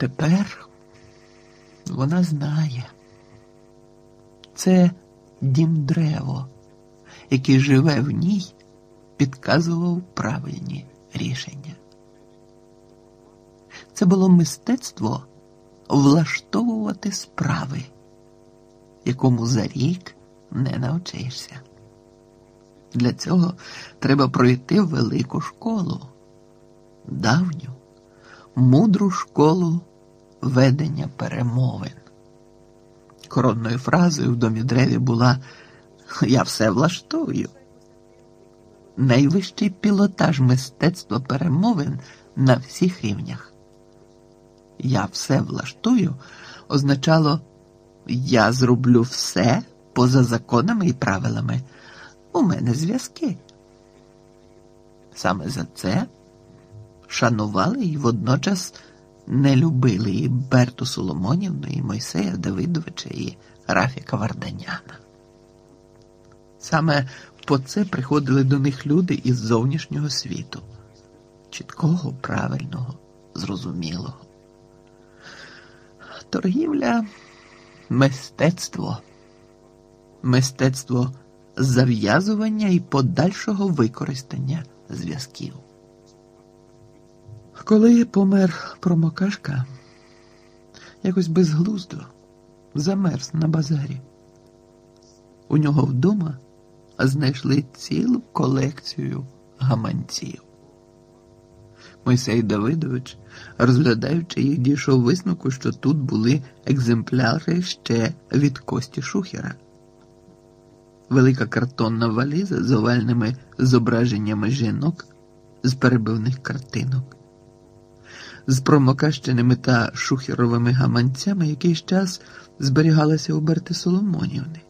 Тепер вона знає. Це дім древо, який живе в ній, підказував правильні рішення. Це було мистецтво влаштовувати справи, якому за рік не навчишся. Для цього треба пройти велику школу, давню, мудру школу ведення перемовин. Коронною фразою в домі древі була Я все влаштую. Найвищий пілотаж мистецтва перемовин на всіх рівнях. Я все влаштую означало Я зроблю все поза законами і правилами. У мене зв'язки. Саме за це шанували і водночас не любили і Берту Соломонівну, і Мойсея Давидовича, і Рафіка Варданяна. Саме по це приходили до них люди із зовнішнього світу, чіткого, правильного, зрозумілого. Торгівля мистецтво, мистецтво зав'язування і подальшого використання зв'язків. Коли помер промокашка, якось безглуздо замерз на базарі. У нього вдома знайшли цілу колекцію гаманців. Мойсей Давидович, розглядаючи їх, дійшов висновку, що тут були екземпляри ще від Кості Шухера. Велика картонна валіза з овальними зображеннями жінок з перебивних картинок з промокащеними та шухеровими гаманцями якийсь час зберігалася у Берти Соломонівни.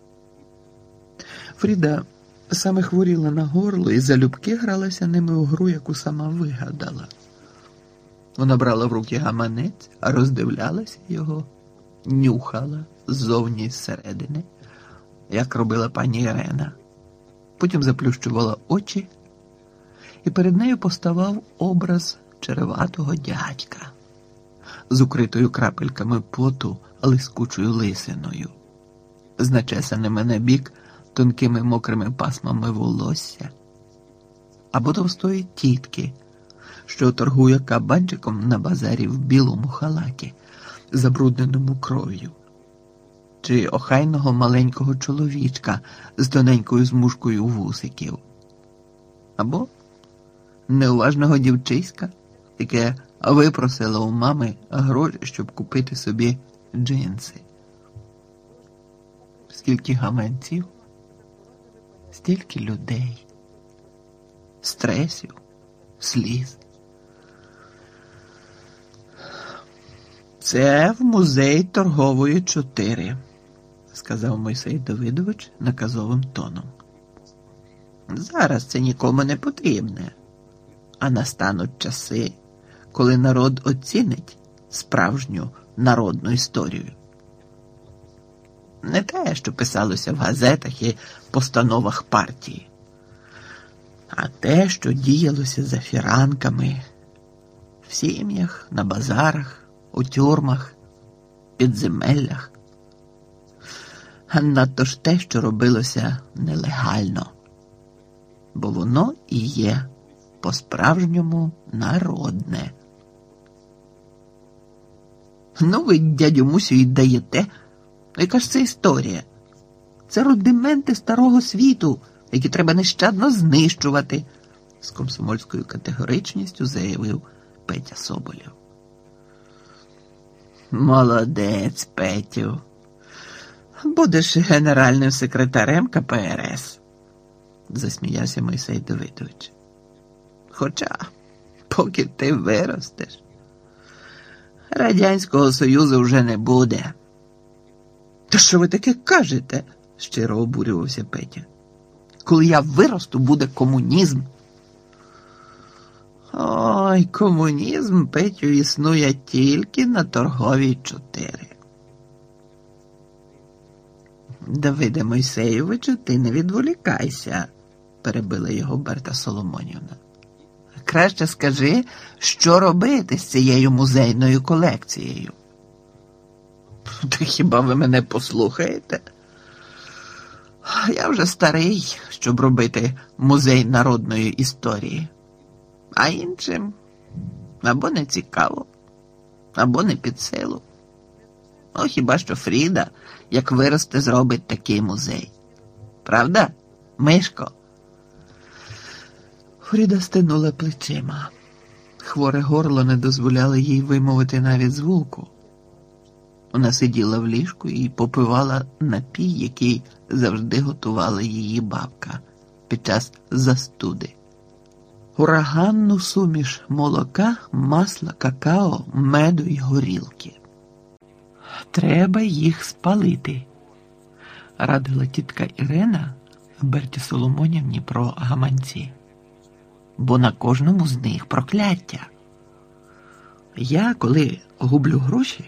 Фріда саме хворіла на горло і залюбки гралася ними у гру, яку сама вигадала. Вона брала в руки гаманець, роздивлялася його, нюхала ззовні зсередини, як робила пані Ірена. Потім заплющувала очі, і перед нею поставав образ череватого дядька з укритою крапельками поту лискучою лисиною, з начесаними на бік тонкими мокрими пасмами волосся, або товстої тітки, що торгує кабанчиком на базарі в білому халаті, забрудненому кров'ю, чи охайного маленького чоловічка з тоненькою змушкою вусиків, або неуважного дівчиська яке випросило у мами гроші, щоб купити собі джинси. Скільки гаманців, стільки людей, стресів, сліз. Це в музей торгової чотири, сказав Мойсей Давидович наказовим тоном. Зараз це нікому не потрібне, а настануть часи коли народ оцінить справжню народну історію. Не те, що писалося в газетах і постановах партії, а те, що діялося за фіранками, в сім'ях, на базарах, у тюрмах, підземеллях, а надто ж те, що робилося нелегально, бо воно і є по-справжньому народне. Ну, ви, дядю Мусю, і даєте. Яка ж це історія? Це рудименти старого світу, які треба нещадно знищувати, з комсомольською категоричністю заявив Петя Соболєв. Молодець, Петю. Будеш генеральним секретарем КПРС, засміявся Мойсей Давидович. Хоча, поки ти виростеш. Радянського Союзу вже не буде. Та що ви таке кажете? щиро обурювався Петя. Коли я виросту, буде комунізм. Ой, комунізм Петю існує тільки на торговій чотири. Давиде Мойсеєвичу, ти не відволікайся, перебила його Берта Соломонівна. Краще скажи, що робити з цією музейною колекцією. Та хіба ви мене послухаєте? Я вже старий, щоб робити музей народної історії, а іншим або не цікаво, або не під силу. Ну, хіба що Фріда, як виросте, зробить такий музей. Правда, Мишко? Фріда стинула плечима. Хворе горло не дозволяло їй вимовити навіть звуку. Вона сиділа в ліжку і попивала напій, який завжди готувала її бабка під час застуди. Ураганну суміш молока, масла, какао, меду й горілки. Треба їх спалити, радила тітка Ірена Берті Соломонівні про гаманці, бо на кожному з них прокляття. Я, коли гублю гроші,